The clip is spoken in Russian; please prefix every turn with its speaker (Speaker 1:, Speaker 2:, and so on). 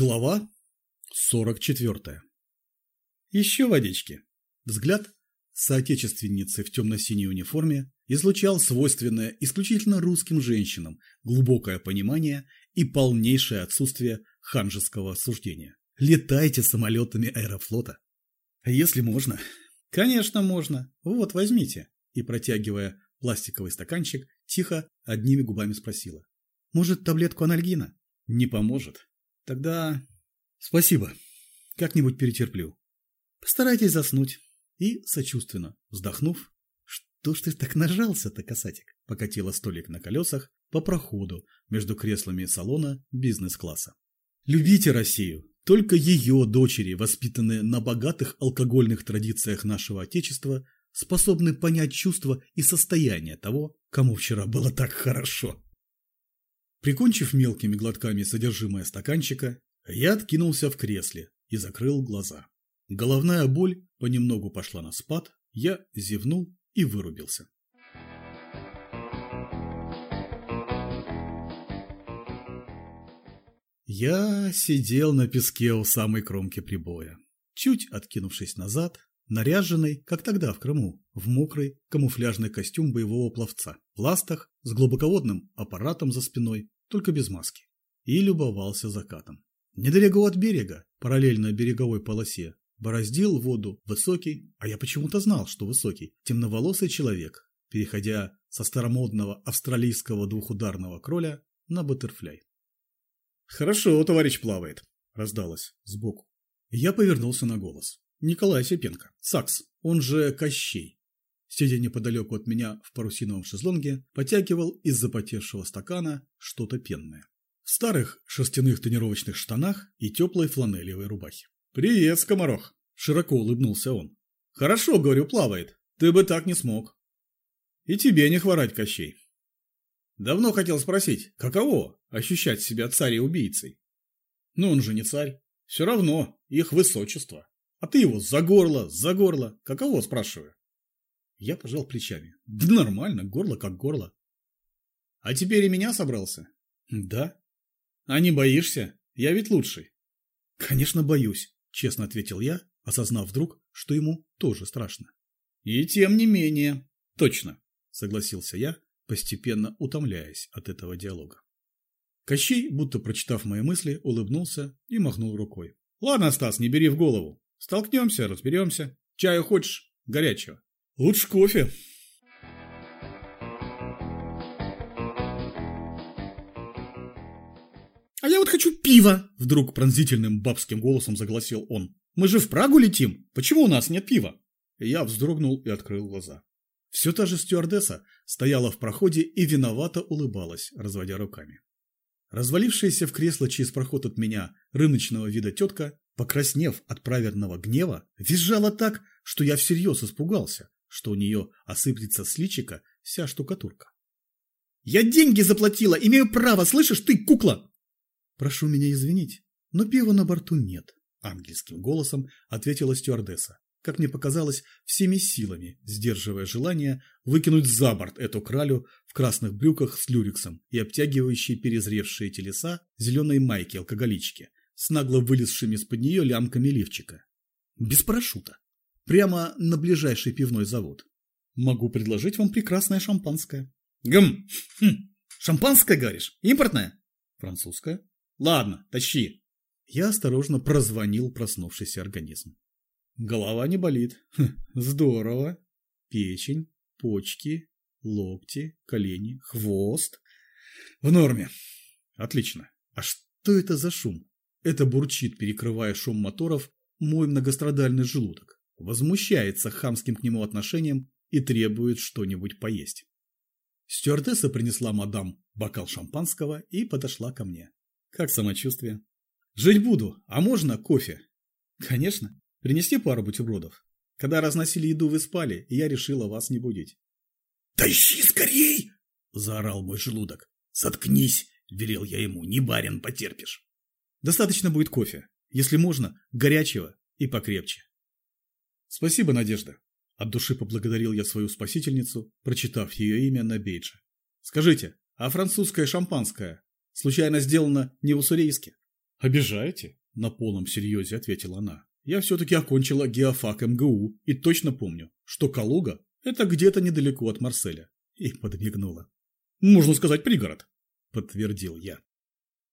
Speaker 1: Глава 44. Еще водички. Взгляд соотечественницы в темно-синей униформе излучал свойственное исключительно русским женщинам глубокое понимание и полнейшее отсутствие ханжеского осуждения. Летайте самолетами аэрофлота. Если можно. Конечно, можно. Вот, возьмите. И, протягивая пластиковый стаканчик, тихо одними губами спросила. Может, таблетку анальгина? Не поможет. Тогда... Спасибо. Как-нибудь перетерплю. Постарайтесь заснуть. И, сочувственно вздохнув, что ж ты так нажался-то, касатик? Покатила столик на колесах по проходу между креслами салона бизнес-класса. Любите Россию. Только ее дочери, воспитанные на богатых алкогольных традициях нашего Отечества, способны понять чувства и состояние того, кому вчера было так хорошо. Прикончив мелкими глотками содержимое стаканчика, я откинулся в кресле и закрыл глаза. Головная боль понемногу пошла на спад, я зевнул и вырубился. Я сидел на песке у самой кромки прибоя, чуть откинувшись назад, наряженный, как тогда в Крыму, в мокрый камуфляжный костюм боевого пловца, в ластах с глубоководным аппаратом за спиной, только без маски, и любовался закатом. Недалеко от берега, параллельно береговой полосе, бороздил воду высокий, а я почему-то знал, что высокий, темноволосый человек, переходя со старомодного австралийского двухударного кроля на баттерфляй. «Хорошо, товарищ плавает», – раздалось сбоку. Я повернулся на голос. Николай Осипенко, Сакс, он же Кощей. Сидя неподалеку от меня в парусиновом шезлонге, потягивал из запотевшего стакана что-то пенное. В старых шерстяных тренировочных штанах и теплой фланелевой рубахе. «Привет, скоморох!» – широко улыбнулся он. «Хорошо, говорю, плавает. Ты бы так не смог». «И тебе не хворать, Кощей». Давно хотел спросить, каково ощущать себя царей-убийцей? Но он же не царь. Все равно, их высочество. А ты его за горло, за горло. Каково, спрашиваю? Я пожал плечами. Да нормально, горло как горло. А теперь и меня собрался? Да. А не боишься? Я ведь лучший. Конечно, боюсь, честно ответил я, осознав вдруг, что ему тоже страшно. И тем не менее. Точно, согласился я, постепенно утомляясь от этого диалога. Кощей, будто прочитав мои мысли, улыбнулся и махнул рукой. «Ладно, Стас, не бери в голову. Столкнемся, разберемся. Чаю хочешь? Горячего?» «Лучше кофе». «А я вот хочу пива!» – вдруг пронзительным бабским голосом загласил он. «Мы же в Прагу летим! Почему у нас нет пива?» Я вздрогнул и открыл глаза. Все та же стюардесса стояла в проходе и виновато улыбалась, разводя руками. Развалившаяся в кресло через проход от меня рыночного вида тетка, покраснев от праведного гнева, визжала так, что я всерьез испугался, что у нее осыплется с личика вся штукатурка. «Я деньги заплатила, имею право, слышишь, ты кукла!» «Прошу меня извинить, но пива на борту нет», — ангельским голосом ответила стюардесса как мне показалось, всеми силами, сдерживая желание выкинуть за борт эту кралю в красных брюках с люрексом и обтягивающие перезревшие телеса зеленой майки-алкоголички с нагло вылезшими из-под нее лямками лифчика. Без парашюта. Прямо на ближайший пивной завод. Могу предложить вам прекрасное шампанское. Гм! Хм. Шампанское, говоришь? Импортное? Французское? Ладно, тащи. Я осторожно прозвонил проснувшийся организм. Голова не болит. Хм, здорово. Печень, почки, локти, колени, хвост. В норме. Отлично. А что это за шум? Это бурчит, перекрывая шум моторов, мой многострадальный желудок. Возмущается хамским к нему отношением и требует что-нибудь поесть. Стюардесса принесла мадам бокал шампанского и подошла ко мне. Как самочувствие? Жить буду, а можно кофе? Конечно. Принести пару бутербродов? Когда разносили еду, вы спали, и я решила вас не будить. «Тащи скорей!» – заорал мой желудок. «Соткнись!» – велел я ему. «Не барин, потерпишь!» «Достаточно будет кофе. Если можно, горячего и покрепче». «Спасибо, Надежда!» От души поблагодарил я свою спасительницу, прочитав ее имя на бейдже. «Скажите, а французское шампанское случайно сделано не в Уссурийске?» Обижаете? На полном серьезе ответила она. Я все-таки окончила геофак МГУ и точно помню, что Калуга – это где-то недалеко от Марселя. И подмигнула. Можно сказать, пригород, подтвердил я.